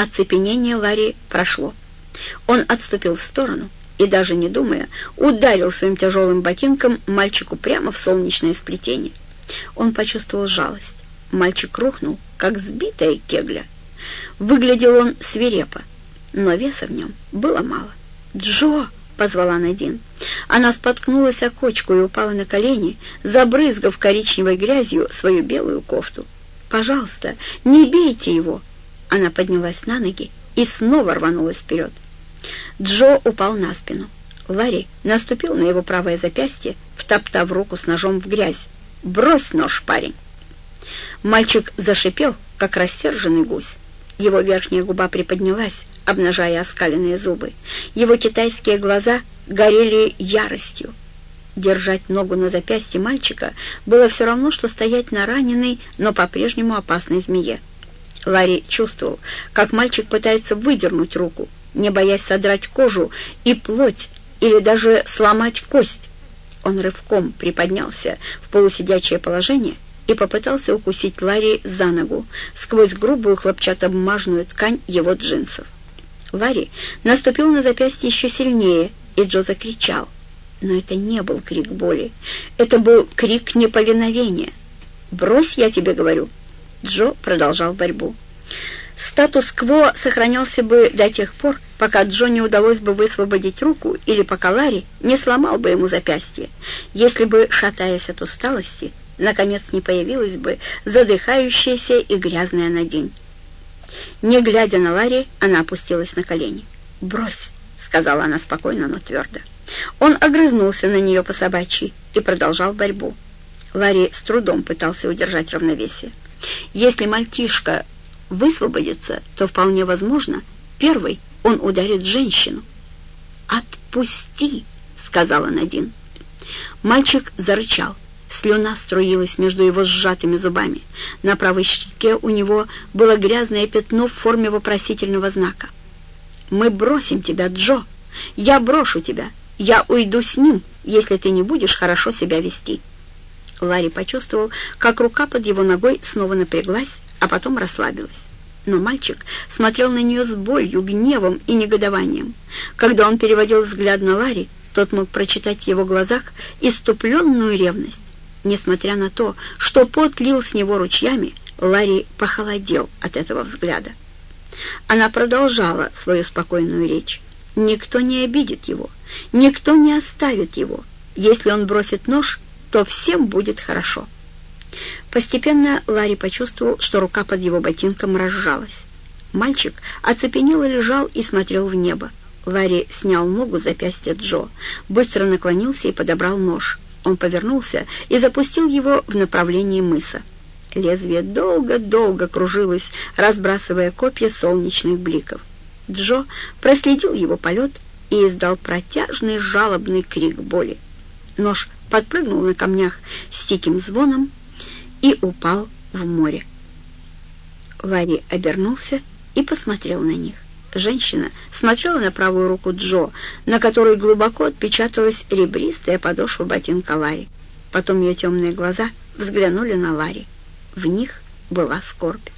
Оцепенение Ларри прошло. Он отступил в сторону и, даже не думая, ударил своим тяжелым ботинком мальчику прямо в солнечное сплетение. Он почувствовал жалость. Мальчик рухнул, как сбитая кегля. Выглядел он свирепо, но веса в нем было мало. «Джо!» — позвала Надин. Она споткнулась о кочку и упала на колени, забрызгав коричневой грязью свою белую кофту. «Пожалуйста, не бейте его!» Она поднялась на ноги и снова рванулась вперед. Джо упал на спину. Ларри наступил на его правое запястье, втоптав руку с ножом в грязь. «Брось нож, парень!» Мальчик зашипел, как рассерженный гусь. Его верхняя губа приподнялась, обнажая оскаленные зубы. Его китайские глаза горели яростью. Держать ногу на запястье мальчика было все равно, что стоять на раненой, но по-прежнему опасной змее. Ларри чувствовал, как мальчик пытается выдернуть руку, не боясь содрать кожу и плоть или даже сломать кость. Он рывком приподнялся в полусидячее положение и попытался укусить Ларри за ногу сквозь грубую хлопчатобумажную ткань его джинсов. Ларри наступил на запястье еще сильнее, и Джо закричал. Но это не был крик боли. Это был крик неповиновения. «Брось, я тебе говорю!» Джо продолжал борьбу. Статус-кво сохранялся бы до тех пор, пока Джо не удалось бы высвободить руку или пока Ларри не сломал бы ему запястье, если бы, шатаясь от усталости, наконец не появилась бы задыхающаяся и грязная Надень. Не глядя на Ларри, она опустилась на колени. «Брось», — сказала она спокойно, но твердо. Он огрызнулся на нее по собачьи и продолжал борьбу. Ларри с трудом пытался удержать равновесие. Если мальчишка высвободится, то вполне возможно, первый он ударит женщину. «Отпусти!» — сказала Надин. Мальчик зарычал. Слюна струилась между его сжатыми зубами. На правой щеке у него было грязное пятно в форме вопросительного знака. «Мы бросим тебя, Джо! Я брошу тебя! Я уйду с ним, если ты не будешь хорошо себя вести!» Ларри почувствовал, как рука под его ногой снова напряглась, а потом расслабилась. Но мальчик смотрел на нее с болью, гневом и негодованием. Когда он переводил взгляд на Ларри, тот мог прочитать в его глазах иступленную ревность. Несмотря на то, что пот лил с него ручьями, Ларри похолодел от этого взгляда. Она продолжала свою спокойную речь. «Никто не обидит его, никто не оставит его. Если он бросит нож, то всем будет хорошо». Постепенно Ларри почувствовал, что рука под его ботинком разжалась. Мальчик оцепенело лежал и смотрел в небо. Ларри снял ногу с запястья Джо, быстро наклонился и подобрал нож. Он повернулся и запустил его в направлении мыса. Лезвие долго-долго кружилось, разбрасывая копья солнечных бликов. Джо проследил его полет и издал протяжный жалобный крик боли. Нож подпрыгнул на камнях с тихим звоном и упал в море. Ларри обернулся и посмотрел на них. Женщина смотрела на правую руку Джо, на которой глубоко отпечаталась ребристая подошва ботинка Ларри. Потом ее темные глаза взглянули на Ларри. В них была скорбь.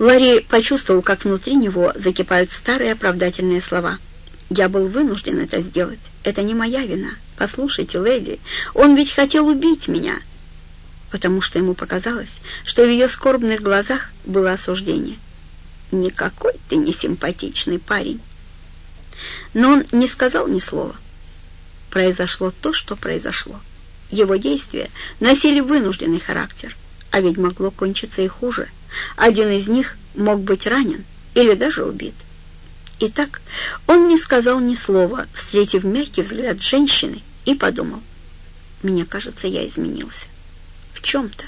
Ларри почувствовал, как внутри него закипают старые оправдательные слова. «Я был вынужден это сделать. Это не моя вина. Послушайте, леди, он ведь хотел убить меня!» Потому что ему показалось, что в ее скорбных глазах было осуждение. «Никакой ты не симпатичный парень!» Но он не сказал ни слова. Произошло то, что произошло. Его действия носили вынужденный характер, а ведь могло кончиться и хуже. Один из них мог быть ранен или даже убит. Итак, он не сказал ни слова, встретив мягкий взгляд женщины, и подумал. Мне кажется, я изменился. В чем-то.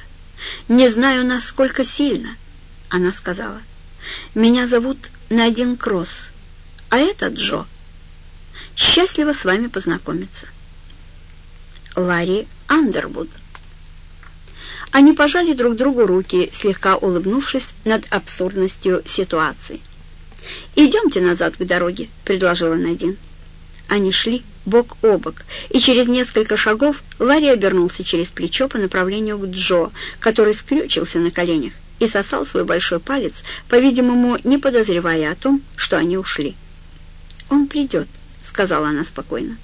Не знаю, насколько сильно. Она сказала. Меня зовут Надин Кросс, а это Джо. Счастливо с вами познакомиться. Ларри Андервуд. Они пожали друг другу руки, слегка улыбнувшись над абсурдностью ситуации. «Идемте назад к дороге», — предложила Надин. Они шли бок о бок, и через несколько шагов Ларри обернулся через плечо по направлению к Джо, который скрючился на коленях и сосал свой большой палец, по-видимому, не подозревая о том, что они ушли. «Он придет», — сказала она спокойно.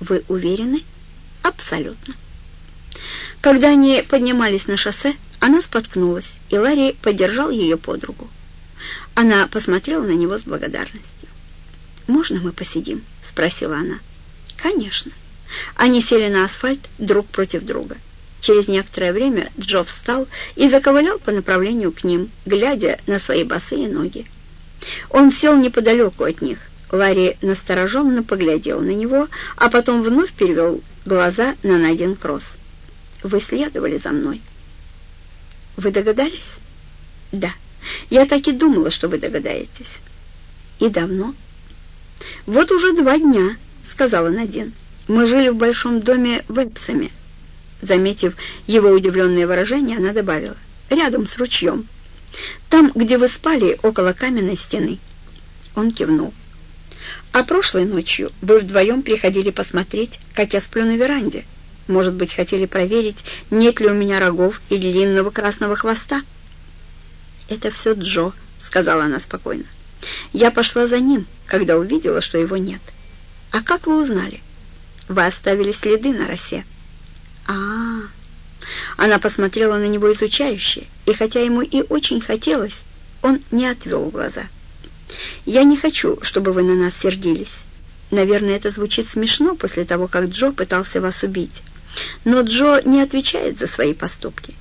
«Вы уверены?» «Абсолютно». Когда они поднимались на шоссе, она споткнулась, и Ларри поддержал ее подругу. Она посмотрела на него с благодарностью. «Можно мы посидим?» — спросила она. «Конечно». Они сели на асфальт друг против друга. Через некоторое время Джо встал и заковылял по направлению к ним, глядя на свои босые ноги. Он сел неподалеку от них. Ларри настороженно поглядел на него, а потом вновь перевел глаза на Надин Кросс. «Вы следовали за мной». «Вы догадались?» «Да. Я так и думала, что вы догадаетесь». «И давно?» «Вот уже два дня», — сказала Надин. «Мы жили в большом доме в Эпсами». Заметив его удивленное выражение, она добавила. «Рядом с ручьем. Там, где вы спали, около каменной стены». Он кивнул. «А прошлой ночью вы вдвоем приходили посмотреть, как я сплю на веранде. Может быть, хотели проверить, нет ли у меня рогов и длинного красного хвоста?» «Это все Джо», — сказала она спокойно. «Я пошла за ним, когда увидела, что его нет. А как вы узнали? Вы оставили следы на росе». А, -а, а Она посмотрела на него изучающе, и хотя ему и очень хотелось, он не отвел глаза. «Я не хочу, чтобы вы на нас сердились. Наверное, это звучит смешно после того, как Джо пытался вас убить. Но Джо не отвечает за свои поступки.